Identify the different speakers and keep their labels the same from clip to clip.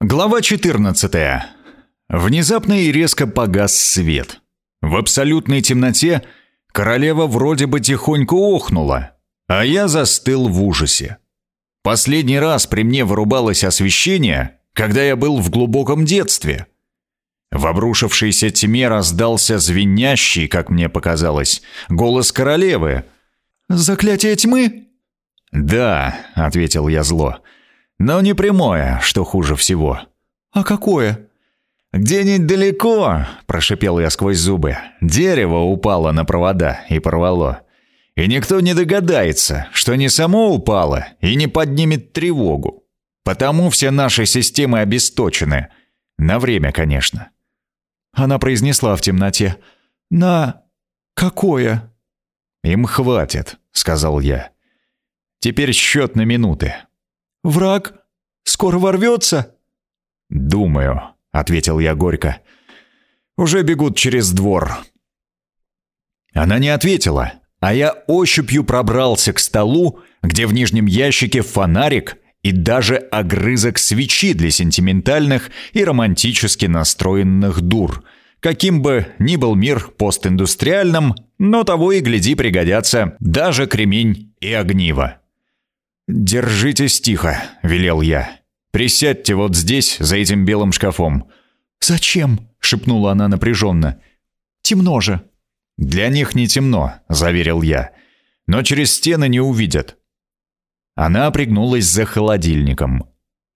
Speaker 1: Глава 14. Внезапно и резко погас свет. В абсолютной темноте королева вроде бы тихонько охнула, а я застыл в ужасе. Последний раз при мне вырубалось освещение, когда я был в глубоком детстве. В обрушившейся тьме раздался звенящий, как мне показалось, голос королевы.
Speaker 2: «Заклятие тьмы?»
Speaker 1: «Да», — ответил я зло, — но не прямое, что хуже всего.
Speaker 2: А какое?
Speaker 1: Где-нибудь далеко, прошипел я сквозь зубы. Дерево упало на провода и порвало. И никто не догадается, что не само упало и не поднимет тревогу. Потому все наши системы обесточены. На время, конечно.
Speaker 2: Она произнесла в темноте. «На... какое?»
Speaker 1: «Им хватит», — сказал я. «Теперь счет на минуты.
Speaker 2: Враг скоро ворвется?»
Speaker 1: «Думаю», — ответил я горько. «Уже бегут через двор». Она не ответила, а я ощупью пробрался к столу, где в нижнем ящике фонарик и даже огрызок свечи для сентиментальных и романтически настроенных дур. Каким бы ни был мир постиндустриальным, но того и гляди пригодятся даже кремень и огниво. «Держитесь тихо», — велел я. «Присядьте вот здесь, за этим белым шкафом».
Speaker 2: «Зачем?» — шепнула она напряженно. «Темно же».
Speaker 1: «Для них не темно», — заверил я. «Но через стены не увидят». Она пригнулась за холодильником.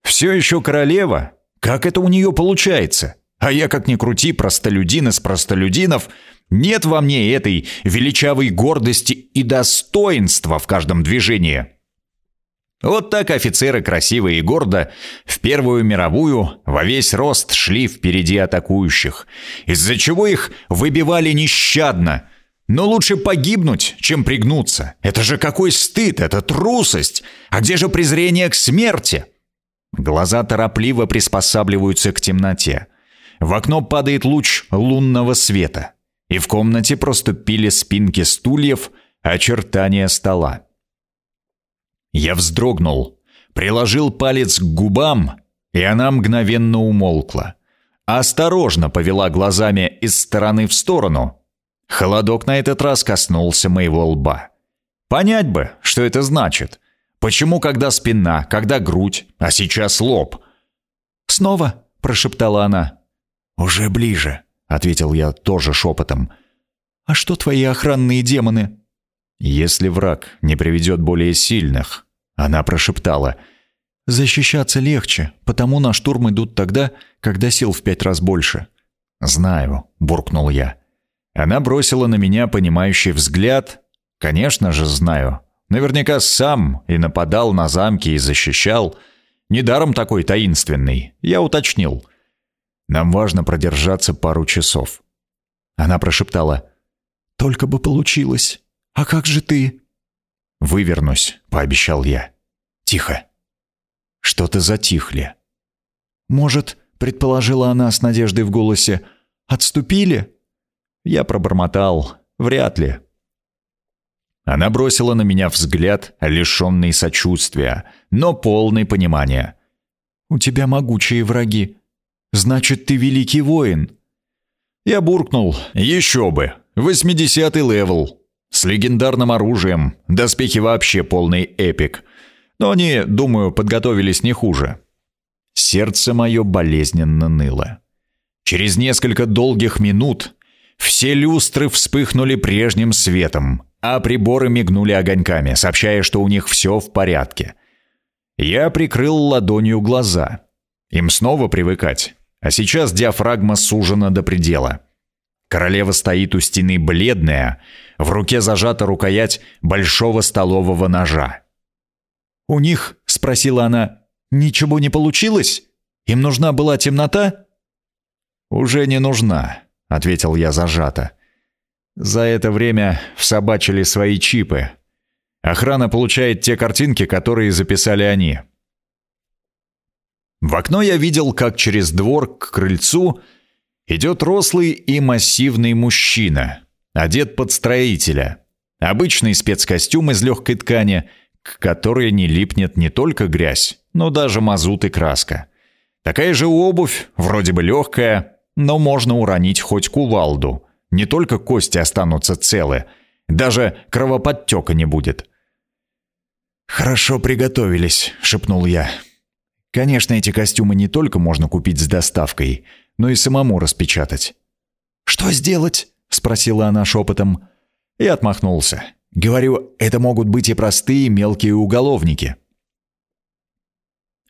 Speaker 1: «Все еще королева? Как это у нее получается? А я, как ни крути, простолюдин из простолюдинов, нет во мне этой величавой гордости и достоинства в каждом движении». Вот так офицеры красиво и гордо в Первую мировую во весь рост шли впереди атакующих, из-за чего их выбивали нещадно. Но лучше погибнуть, чем пригнуться. Это же какой стыд, это трусость. А где же презрение к смерти? Глаза торопливо приспосабливаются к темноте. В окно падает луч лунного света. И в комнате проступили спинки стульев, очертания стола. Я вздрогнул, приложил палец к губам, и она мгновенно умолкла. Осторожно повела глазами из стороны в сторону. Холодок на этот раз коснулся моего лба. Понять бы, что это значит. Почему, когда спина, когда грудь, а сейчас лоб?
Speaker 2: «Снова?» – прошептала она.
Speaker 1: «Уже ближе», – ответил я тоже шепотом.
Speaker 2: «А что твои охранные демоны?»
Speaker 1: «Если враг не приведет более сильных», — она прошептала.
Speaker 2: «Защищаться легче, потому на штурм идут тогда, когда сил в пять раз больше».
Speaker 1: «Знаю», — буркнул я. Она бросила на меня понимающий взгляд. «Конечно же знаю. Наверняка сам и нападал на замки и защищал. Недаром такой таинственный. Я уточнил. Нам важно продержаться пару часов».
Speaker 2: Она прошептала. «Только бы получилось». «А как же ты?»
Speaker 1: «Вывернусь», — пообещал я. «Тихо». Что-то затихли.
Speaker 2: «Может, — предположила она с надеждой в голосе, — отступили?»
Speaker 1: Я пробормотал. «Вряд ли». Она бросила на меня взгляд, лишенный сочувствия, но полный понимания.
Speaker 2: «У тебя могучие враги. Значит, ты великий воин».
Speaker 1: Я буркнул. «Еще бы! Восьмидесятый level. С легендарным оружием, доспехи вообще полный epic. Но они, думаю, подготовились не хуже. Сердце мое болезненно ныло. Через несколько долгих минут все люстры вспыхнули прежним светом, а приборы мигнули огоньками, сообщая, что у них все в порядке. Я прикрыл ладонью глаза. Им снова привыкать. А сейчас диафрагма сужена до предела. Королева стоит у стены бледная, в руке зажата рукоять большого столового ножа.
Speaker 2: «У них, — спросила она, — ничего не получилось? Им нужна была темнота?»
Speaker 1: «Уже не нужна», — ответил я зажато. «За это время всобачили свои чипы. Охрана получает те картинки, которые записали они». В окно я видел, как через двор к крыльцу идет рослый и массивный мужчина, одет под строителя. Обычный спецкостюм из легкой ткани, к которой не липнет не только грязь, но даже мазут и краска. Такая же обувь, вроде бы легкая, но можно уронить хоть кувалду. Не только кости останутся целы, даже кровоподтека не будет.
Speaker 2: «Хорошо приготовились», — шепнул я. «Конечно, эти костюмы не только можно купить с доставкой, но и самому распечатать». «Что сделать?» — спросила она шепотом. И отмахнулся. «Говорю, это могут быть и простые мелкие уголовники».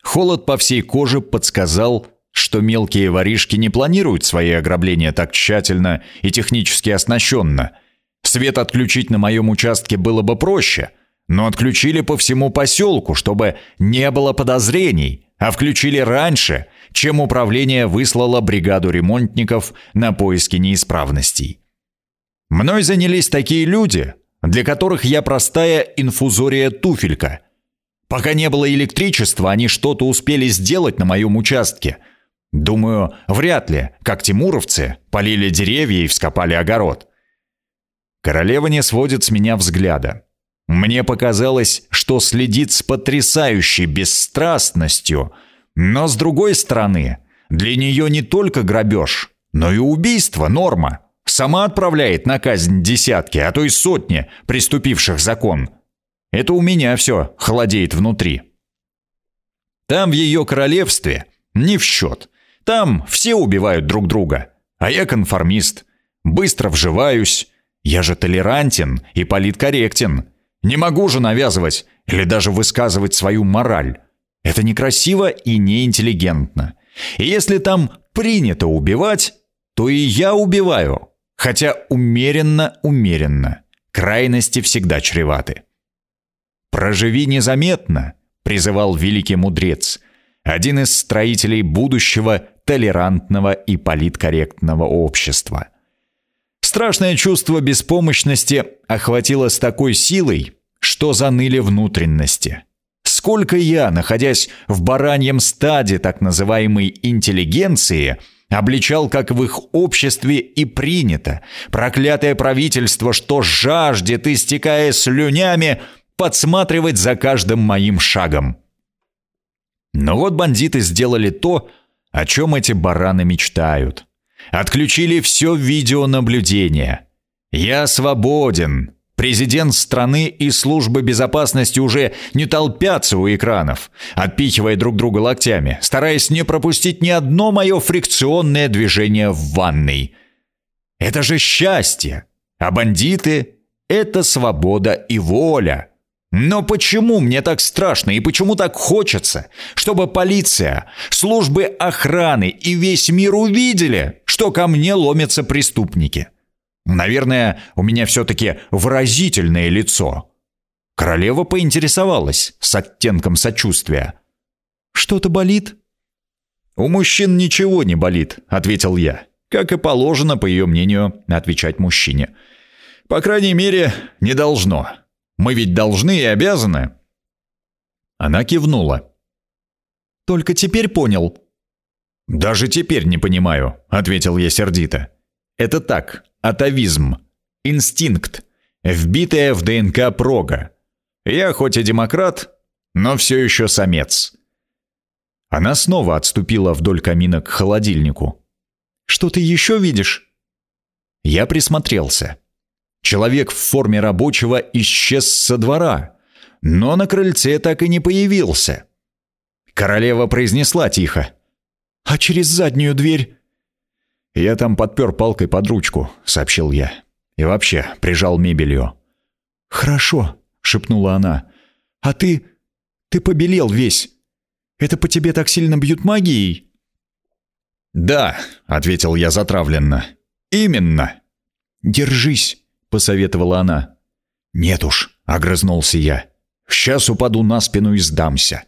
Speaker 1: Холод по всей коже подсказал, что мелкие воришки не планируют свои ограбления так тщательно и технически оснащенно. Свет отключить на моем участке было бы проще, но отключили по всему поселку, чтобы не было подозрений, а включили раньше, чем управление выслало бригаду ремонтников на поиски неисправностей. Мной занялись такие люди, для которых я простая инфузория-туфелька – Пока не было электричества, они что-то успели сделать на моем участке. Думаю, вряд ли, как тимуровцы, полили деревья и вскопали огород. Королева не сводит с меня взгляда. Мне показалось, что следит с потрясающей бесстрастностью, но с другой стороны, для нее не только грабеж, но и убийство норма. Сама отправляет на казнь десятки, а то и сотни приступивших закон – это у меня все холодеет внутри. Там в ее королевстве не в счет. Там все убивают друг друга. А я конформист. Быстро вживаюсь. Я же толерантен и политкорректен. Не могу же навязывать или даже высказывать свою мораль. Это некрасиво и неинтеллигентно. И если там принято убивать, то и я убиваю. Хотя умеренно-умеренно. Крайности всегда чреваты. «Проживи незаметно», — призывал великий мудрец, один из строителей будущего толерантного и политкорректного общества. Страшное чувство беспомощности охватило с такой силой, что заныли внутренности. Сколько я, находясь в бараньем стаде так называемой интеллигенции, обличал, как в их обществе и принято, проклятое правительство, что жаждет, истекая слюнями, подсматривать за каждым моим шагом. Но вот бандиты сделали то, о чем эти бараны мечтают. Отключили все видеонаблюдение. Я свободен. Президент страны и службы безопасности уже не толпятся у экранов, отпихивая друг друга локтями, стараясь не пропустить ни одно мое фрикционное движение в ванной. Это же счастье! А бандиты — это свобода и воля. Но почему мне так страшно и почему так хочется, чтобы полиция, службы охраны и весь мир увидели, что ко мне ломятся преступники? Наверное, у меня все-таки выразительное лицо. Королева поинтересовалась с оттенком сочувствия. «Что-то болит?» «У мужчин ничего не болит», — ответил я, как и положено, по ее мнению, отвечать мужчине. «По крайней мере, не должно». Мы ведь должны и обязаны». Она кивнула. «Только теперь понял». «Даже теперь не понимаю», — ответил я сердито. «Это так, атовизм, инстинкт, вбитая в ДНК прога. Я хоть и демократ, но все еще самец». Она снова отступила вдоль камина к холодильнику. «Что ты еще видишь?» Я присмотрелся. Человек в форме рабочего исчез со двора, но на крыльце так и не появился. Королева произнесла тихо. «А через заднюю дверь?» «Я там подпер палкой под ручку», — сообщил я. «И вообще прижал мебелью».
Speaker 2: «Хорошо», — шепнула она. «А ты... ты побелел весь. Это по тебе так сильно бьют магией?»
Speaker 1: «Да», — ответил я затравленно. «Именно».
Speaker 2: «Держись», посоветовала она.
Speaker 1: «Нет уж», — огрызнулся я. «Сейчас упаду на спину и сдамся».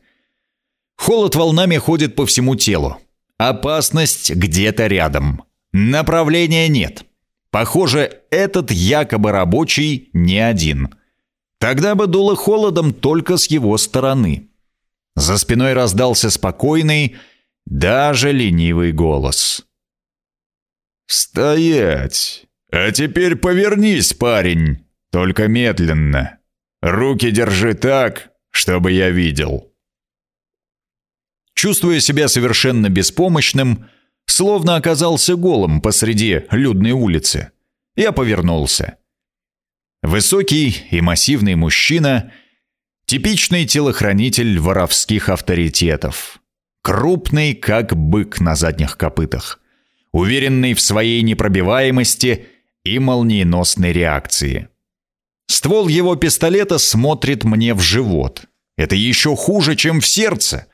Speaker 1: Холод волнами ходит по всему телу. Опасность где-то рядом. Направления нет. Похоже, этот якобы рабочий не один. Тогда бы дуло холодом только с его стороны. За спиной раздался спокойный, даже ленивый голос. «Стоять! «А теперь повернись, парень, только медленно. Руки держи так, чтобы я видел». чувствуя себя совершенно беспомощным, словно оказался голым посреди людной улицы. Я повернулся. Высокий и массивный мужчина, типичный телохранитель воровских авторитетов. Крупный, как бык на задних копытах. Уверенный в своей непробиваемости и молниеносной реакции. Ствол его пистолета смотрит мне в живот. Это еще хуже, чем в сердце.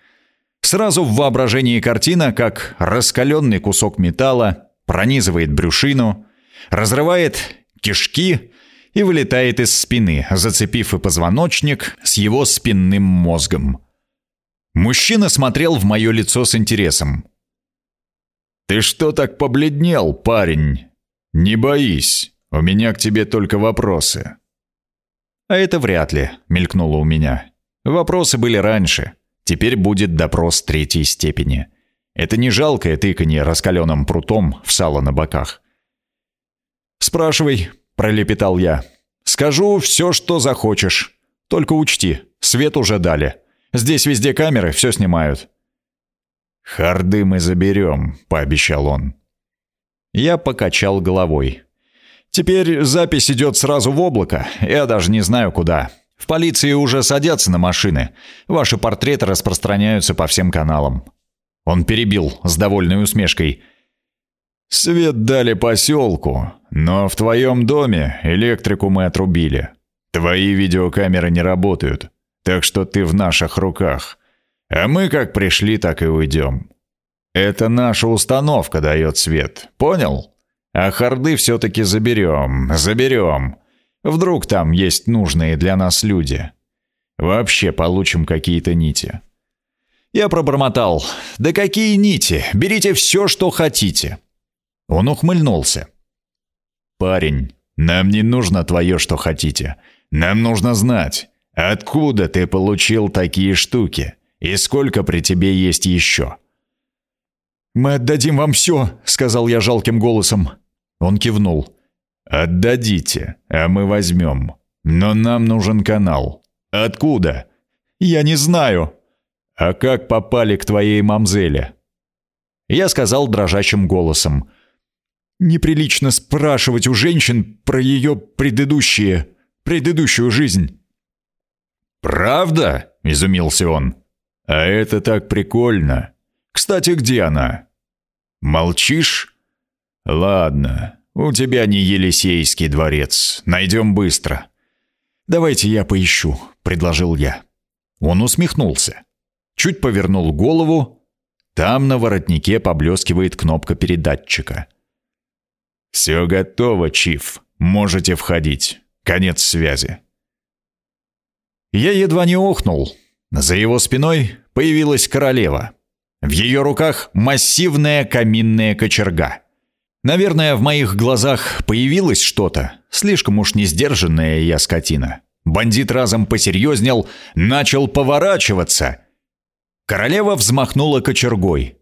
Speaker 1: Сразу в воображении картина, как раскаленный кусок металла пронизывает брюшину, разрывает кишки и вылетает из спины, зацепив и позвоночник с его спинным мозгом. Мужчина смотрел в мое лицо с интересом. «Ты что так побледнел, парень? Не боись, у меня к тебе только вопросы». «А это вряд ли», — мелькнуло у меня. «Вопросы были раньше. Теперь будет допрос третьей степени. Это не жалкое тыканье раскаленным прутом в сало на боках». «Спрашивай», — пролепетал я. «Скажу все, что захочешь. Только учти, свет уже дали. Здесь везде камеры, все снимают».
Speaker 2: «Харды мы заберем», — пообещал он.
Speaker 1: Я покачал головой. Теперь запись идет сразу в облако, я даже не знаю куда. В полиции уже садятся на машины. Ваши портреты распространяются по всем каналам. Он перебил с довольной усмешкой. Свет дали поселку, но в твоем доме электрику мы отрубили. Твои видеокамеры не работают, так что ты в наших руках. А мы как пришли, так и уйдем. Это наша установка дает свет, понял? А харды все-таки заберем, заберем. Вдруг там есть нужные для нас люди. Вообще получим какие-то нити. Я пробормотал. «Да какие нити? Берите все, что хотите». Он ухмыльнулся. «Парень, нам не нужно твое, что хотите. Нам нужно знать, откуда ты получил такие штуки и сколько при тебе есть еще».
Speaker 2: «Мы отдадим вам все», — сказал я жалким голосом. Он кивнул. «Отдадите, а мы возьмем. Но нам нужен канал. Откуда?»
Speaker 1: «Я не знаю».
Speaker 2: «А как попали к твоей мамзеле?»
Speaker 1: Я сказал дрожащим голосом.
Speaker 2: «Неприлично спрашивать у женщин про ее предыдущие... предыдущую жизнь».
Speaker 1: «Правда?» — изумился он.
Speaker 2: «А это так прикольно. Кстати, где она?»
Speaker 1: «Молчишь?»
Speaker 2: «Ладно, у тебя не Елисейский дворец. Найдем быстро».
Speaker 1: «Давайте я поищу», — предложил я. Он усмехнулся. Чуть повернул голову. Там на воротнике поблескивает кнопка передатчика.
Speaker 2: «Все готово, Чиф. Можете входить. Конец связи».
Speaker 1: Я едва не охнул. За его спиной появилась королева. В ее руках массивная каминная кочерга. Наверное, в моих глазах появилось что-то. Слишком уж не сдержанная я скотина. Бандит разом посерьезнел, начал поворачиваться. Королева взмахнула кочергой.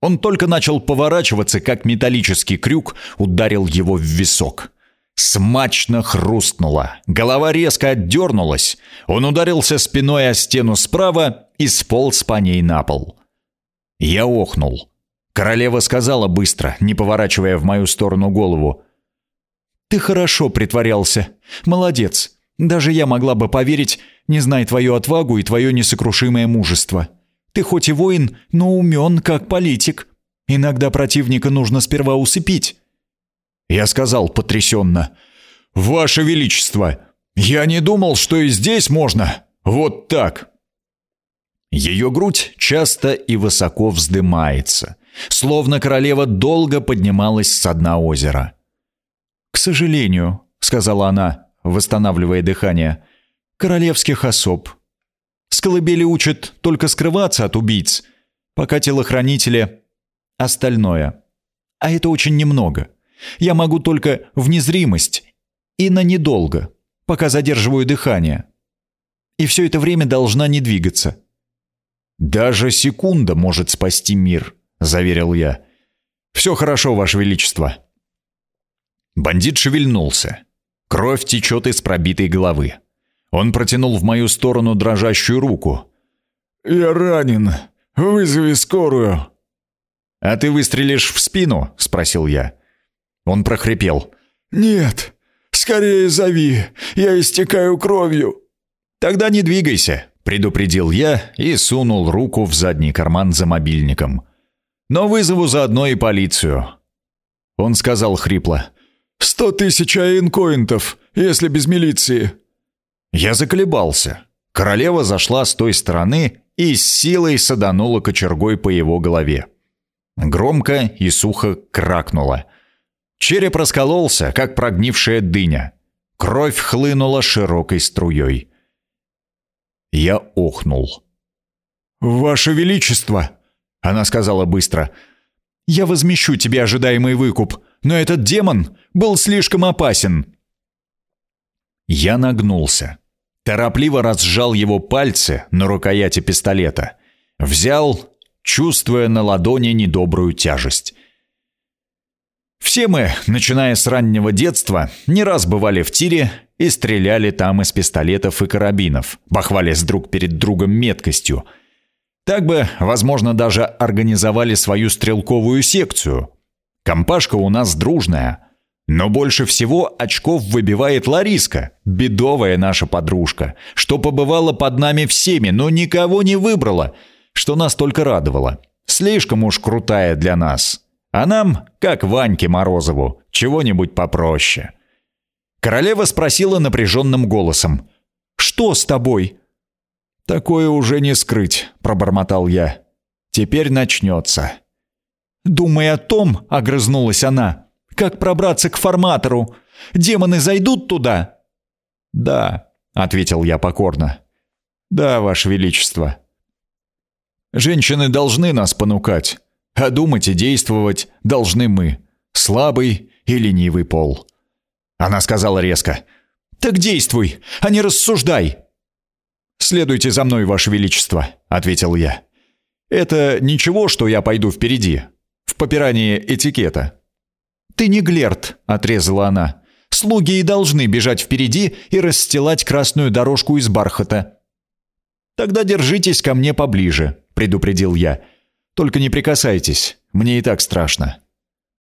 Speaker 1: Он только начал поворачиваться, как металлический крюк ударил его в висок. Смачно хрустнуло. Голова резко отдернулась. Он ударился спиной о стену справа и сполз по ней на пол. Я охнул. Королева сказала быстро, не поворачивая в мою сторону голову. «Ты хорошо притворялся. Молодец. Даже я могла бы поверить, не зная твою отвагу и твое несокрушимое мужество. Ты хоть и воин, но умен, как политик. Иногда противника нужно сперва усыпить». Я сказал потрясенно. «Ваше Величество, я не думал, что и здесь можно. Вот так». Ее грудь часто и высоко вздымается словно королева долго поднималась с дна озера. «К сожалению», — сказала она, восстанавливая дыхание, — «королевских особ. С колыбели учат только скрываться от убийц, пока телохранители — остальное. А это очень немного. Я могу только в незримость и на недолго, пока задерживаю дыхание. И все это время должна не двигаться. Даже секунда может спасти мир». — заверил я. «Все хорошо, Ваше Величество». Бандит шевельнулся. Кровь течет из пробитой головы. Он протянул в мою сторону дрожащую руку.
Speaker 2: «Я ранен. Вызови скорую».
Speaker 1: «А ты выстрелишь в спину?» — спросил я. Он прохрипел.
Speaker 2: «Нет, скорее зови, я истекаю кровью».
Speaker 1: «Тогда не двигайся», — предупредил я и сунул руку в задний карман за мобильником. «Но вызову заодно и полицию». Он сказал хрипло.
Speaker 2: «Сто тысяч аинкоинтов, если без милиции».
Speaker 1: Я заколебался. Королева зашла с той стороны и с силой саданула кочергой по его голове. Громко и сухо кракнуло. Череп раскололся, как прогнившая дыня. Кровь хлынула широкой струей. Я охнул.
Speaker 2: «Ваше Величество!»
Speaker 1: Она сказала быстро. «Я возмещу тебе ожидаемый выкуп, но этот демон был слишком опасен». Я нагнулся. Торопливо разжал его пальцы на рукояти пистолета. Взял, чувствуя на ладони недобрую тяжесть. Все мы, начиная с раннего детства, не раз бывали в тире и стреляли там из пистолетов и карабинов, бахвались друг перед другом меткостью. Так бы, возможно, даже организовали свою стрелковую секцию. Компашка у нас дружная — но больше всего очков выбивает Лариска, бедовая наша подружка, что побывала под нами всеми, но никого не выбрала, что нас только радовало. Слишком уж крутая для нас. А нам, как Ваньке Морозову, чего-нибудь попроще. Королева спросила напряженным голосом. «Что с тобой?»
Speaker 2: «Такое уже не скрыть», — пробормотал я. «Теперь начнется».
Speaker 1: «Думай о том», — огрызнулась она, как пробраться к форматору? Демоны зайдут туда?»
Speaker 2: «Да», — ответил я покорно. «Да, Ваше Величество». «Женщины должны нас понукать, а думать и действовать должны мы, слабый и ленивый пол».
Speaker 1: Она сказала резко. «Так действуй, а не рассуждай!» «Следуйте за мной, Ваше Величество», — ответил я. «Это ничего, что я пойду впереди, в попирании этикета». «Ты не Глерт», — отрезала она. «Слуги и должны бежать впереди и расстилать красную дорожку из бархата». «Тогда держитесь ко мне поближе», — предупредил я. «Только не прикасайтесь, мне и так страшно».